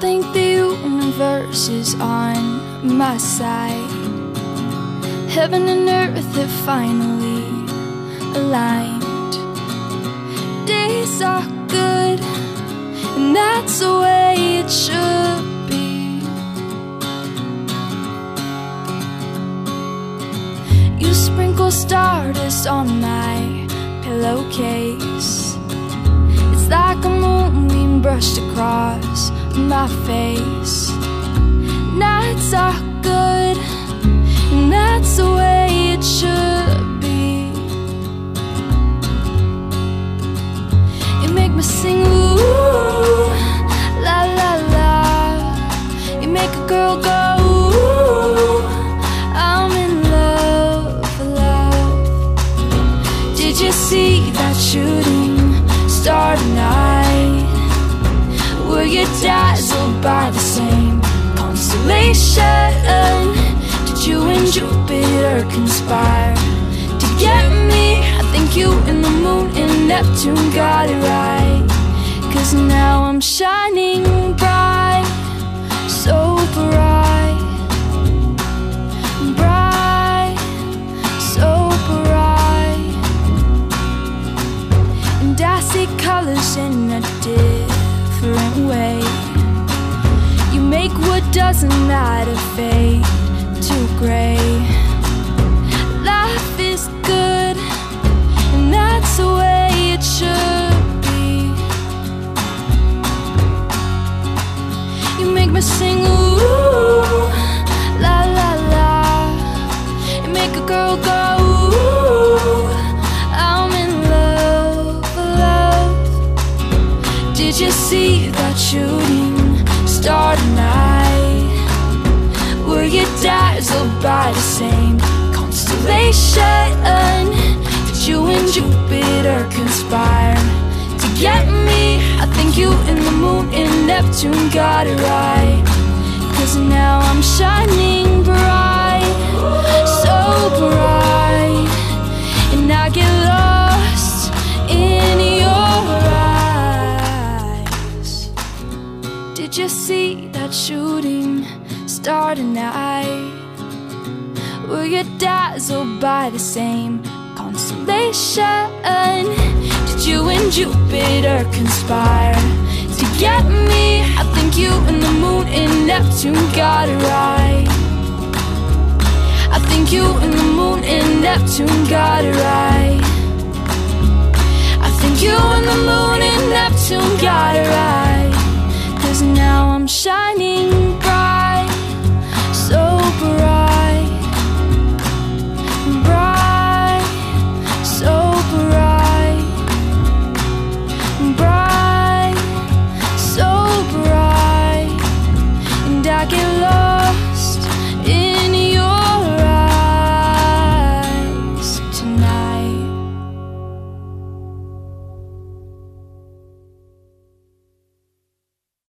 think the universe is on my side. Heaven and earth have finally aligned. Days are good, and that's the way it should be. You sprinkle stardust on my pillowcase. It's like a moonbeam brushed across my face. Nights are good, and that's the way it should be. You make me sing, ooh, la la la. You make a girl go, ooh, I'm in love, love. Did you see that shooting by the same constellation? Did you and Jupiter conspire to get me? I think you and the moon and Neptune got it right. Cause now I'm shining bright, so bright, bright, so bright. And I see colors in a different way. Make what doesn't matter fade to gray. Life is good, and that's the way it should be. You make me sing, ooh, dazzled by the same constellation? Did you and Jupiter conspire to get me? I think you and the moon and Neptune got it right. Cause now I'm shining bright, so bright. And I get lost in your eyes. Did you see that shooting star tonight? Were you dazzled by the same constellation? Did you and Jupiter conspire to get me? I think you and the moon and Neptune got it right. I think you and the moon and Neptune got it right. I think you and the moon and Neptune got it right. Cause now I'm shining